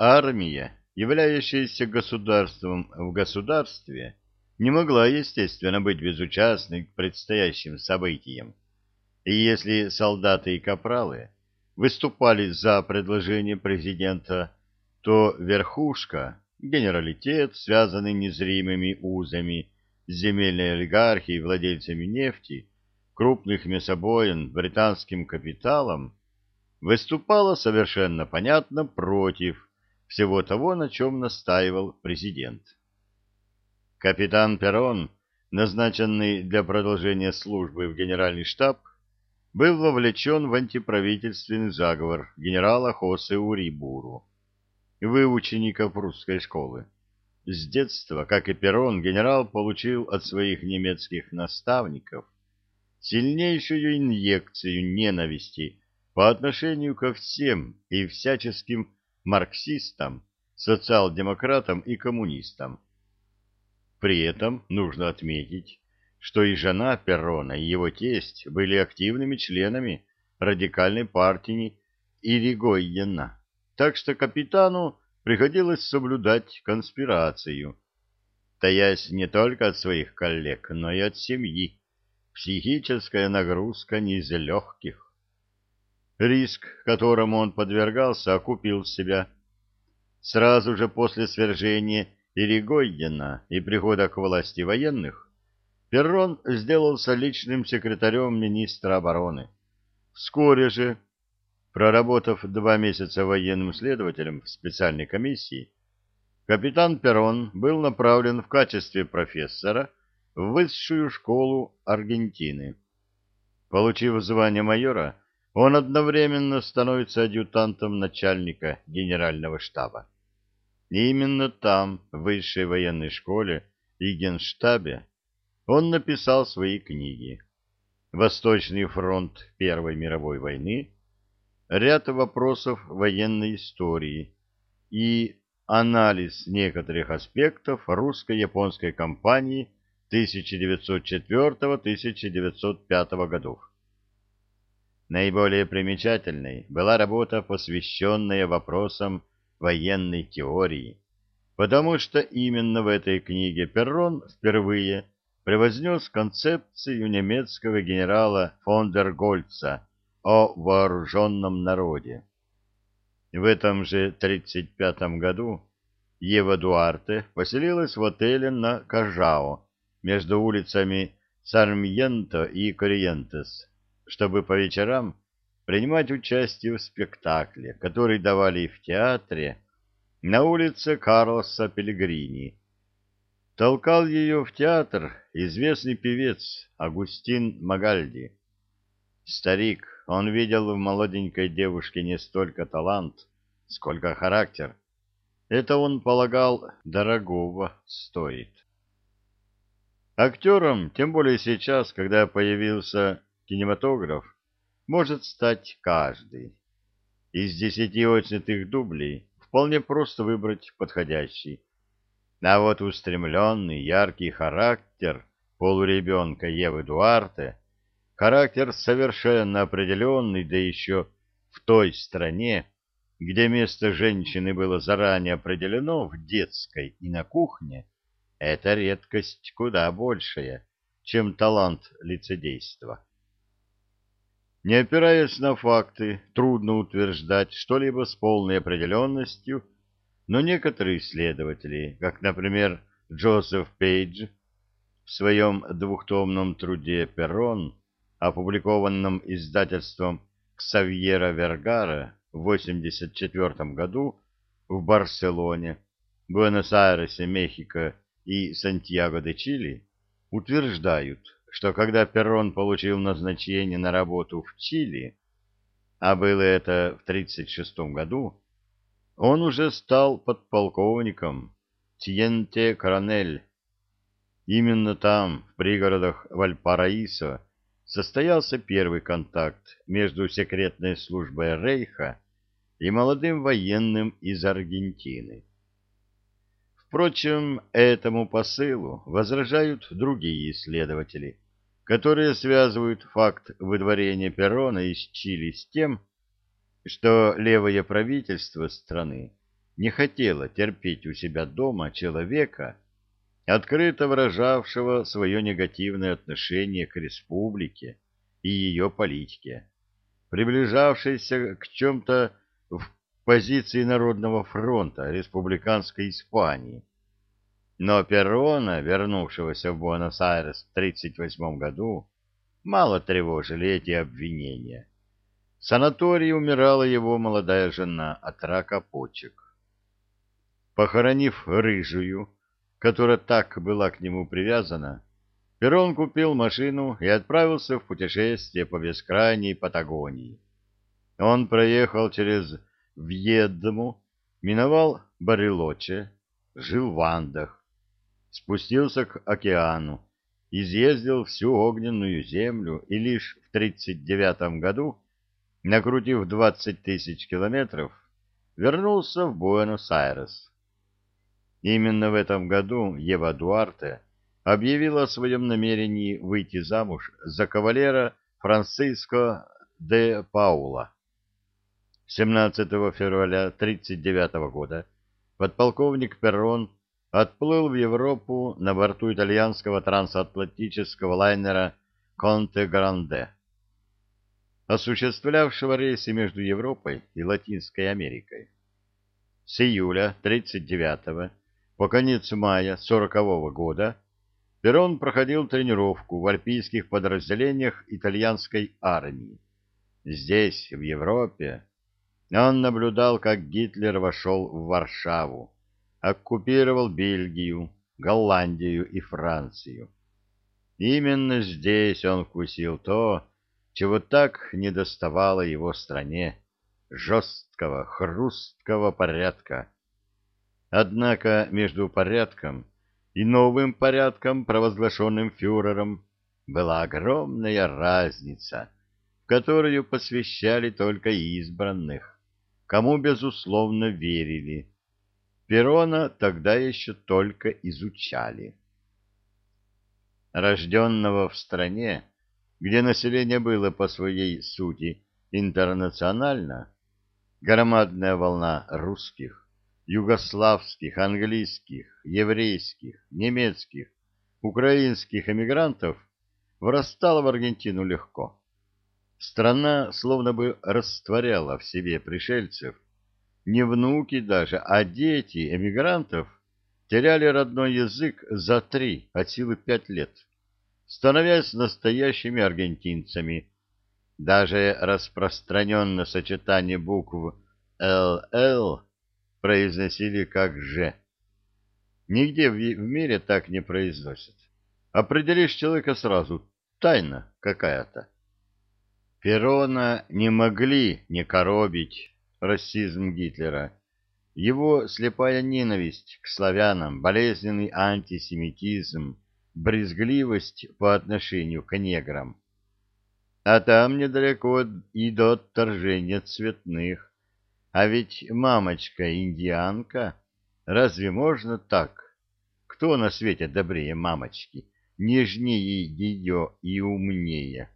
Армия, являющаяся государством в государстве, не могла, естественно, быть безучастной к предстоящим событиям. И если солдаты и капралы выступали за предложение президента, то верхушка, генералитет, связанный незримыми узами с земельной олигархией, владельцами нефти, крупных мясобоин, британским капиталом, выступала совершенно понятно против всего того, на чем настаивал президент. Капитан Перрон, назначенный для продолжения службы в генеральный штаб, был вовлечен в антиправительственный заговор генерала Хосе Урибуру, выучеников русской школы. С детства, как и Перрон, генерал получил от своих немецких наставников сильнейшую инъекцию ненависти по отношению ко всем и всяческим марксистам, социал-демократам и коммунистам. При этом нужно отметить, что и жена Перрона, и его тесть были активными членами радикальной партии Иригойена, так что капитану приходилось соблюдать конспирацию, таясь не только от своих коллег, но и от семьи. Психическая нагрузка не из легких. Риск, которому он подвергался, окупил себя. Сразу же после свержения Иригойдена и прихода к власти военных, Перрон сделался личным секретарем министра обороны. Вскоре же, проработав два месяца военным следователем в специальной комиссии, капитан Перрон был направлен в качестве профессора в высшую школу Аргентины. Получив звание майора, он одновременно становится адъютантом начальника генерального штаба. И именно там, в высшей военной школе и генштабе, он написал свои книги «Восточный фронт Первой мировой войны», ряд вопросов военной истории и анализ некоторых аспектов русско-японской кампании 1904-1905 годов. Наиболее примечательной была работа, посвященная вопросам военной теории, потому что именно в этой книге Перрон впервые превознес концепцию немецкого генерала фон дер Гольца о вооруженном народе. В этом же 1935 году Ева Дуарте поселилась в отеле на Кажао между улицами Сармьенто и Кориентес, чтобы по вечерам принимать участие в спектакле, который давали в театре на улице Карлоса Пелегрини, Толкал ее в театр известный певец Агустин Магальди. Старик, он видел в молоденькой девушке не столько талант, сколько характер. Это он полагал дорогого стоит. Актером, тем более сейчас, когда появился кинематограф, может стать каждый. Из десяти отснятых дублей вполне просто выбрать подходящий а вот устремленный, яркий характер полуребенка Евы Дуарте, характер совершенно определенный, да еще в той стране, где место женщины было заранее определено в детской и на кухне, это редкость куда большая, чем талант лицедейства. Не опираясь на факты, трудно утверждать что-либо с полной определенностью но некоторые исследователи, как, например, Джозеф Пейдж, в своем двухтомном труде «Перрон», опубликованном издательством Ксавьера Вергара в 1984 году в Барселоне, Буэнос-Айресе, Мехико и Сантьяго-де-Чили, утверждают, что когда Перрон получил назначение на работу в Чили, а было это в 1936 году, он уже стал подполковником Тьенте Коронель. Именно там, в пригородах Вальпараисо, состоялся первый контакт между секретной службой Рейха и молодым военным из Аргентины. Впрочем, этому посылу возражают другие исследователи, которые связывают факт выдворения Перрона из Чили с тем, что левое правительство страны не хотела терпеть у себя дома человека, открыто выражавшего свое негативное отношение к республике и ее политике, приближавшейся к чем-то в позиции Народного фронта республиканской Испании. Но Перрона, вернувшегося в Буэнос-Айрес в 1938 году, мало тревожили эти обвинения. В санатории умирала его молодая жена от рака почек. Похоронив рыжую, которая так была к нему привязана, Перрон купил машину и отправился в путешествие по бескрайней Патагонии. Он проехал через Вьедму, миновал Барелоче, жил в Андах, спустился к океану, изъездил всю огненную землю и лишь в 1939 году, накрутив 20 тысяч километров, вернулся в Буэнос-Айрес. Именно в этом году Ева Дуарте объявила о своем намерении выйти замуж за кавалера Франциско де Паула. 17 февраля 1939 года подполковник Перрон отплыл в Европу на борту итальянского трансатлантического лайнера «Конте Гранде», осуществлявшего рейсы между Европой и Латинской Америкой. С июля 1939 по конец мая 1940 года Перрон проходил тренировку в альпийских подразделениях итальянской армии. Здесь, в Европе, он наблюдал, как Гитлер вошел в Варшаву, оккупировал Бельгию, Голландию и Францию. Именно здесь он вкусил то, чего так недоставало его стране — жесткого, хрусткого порядка. Однако между порядком и новым порядком, провозглашенным фюрером, была огромная разница, в которую посвящали только избранных, кому безусловно верили. Перона тогда еще только изучали. Рожденного в стране, где население было по своей сути интернационально, громадная волна русских, югославских, английских, еврейских, немецких, украинских эмигрантов врастала в Аргентину легко. Страна словно бы растворяла в себе пришельцев, не внуки даже, а дети эмигрантов теряли родной язык за три, от силы пять лет, становясь настоящими аргентинцами. Даже распространенное сочетание букв «ЛЛ» произносили как «Ж». Нигде в мире так не произносят. Определишь человека сразу, тайна какая-то. Перона не могли не коробить расизм Гитлера, его слепая ненависть к славянам, болезненный антисемитизм, брезгливость по отношению к неграм. А там недалеко и до отторжения цветных. А ведь мамочка-индианка, разве можно так? Кто на свете добрее мамочки, нежнее ее и умнее?